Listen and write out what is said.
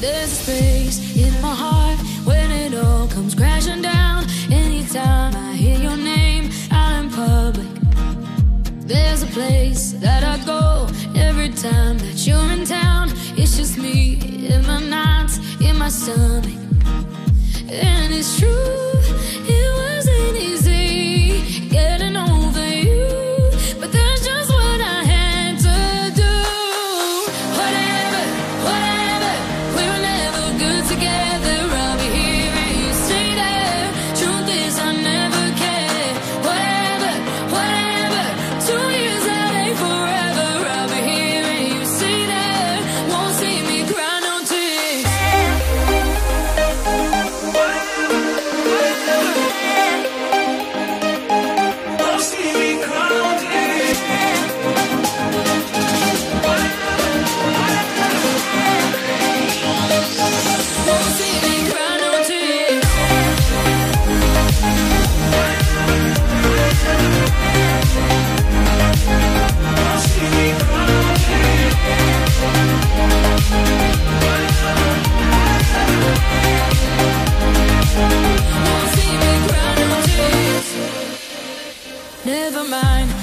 There's a space in my heart when it all comes crashing down. Anytime I hear your name out in public, there's a place that I go every time that you're in town. It's just me in my knots in my stomach, and it's true. Never mind.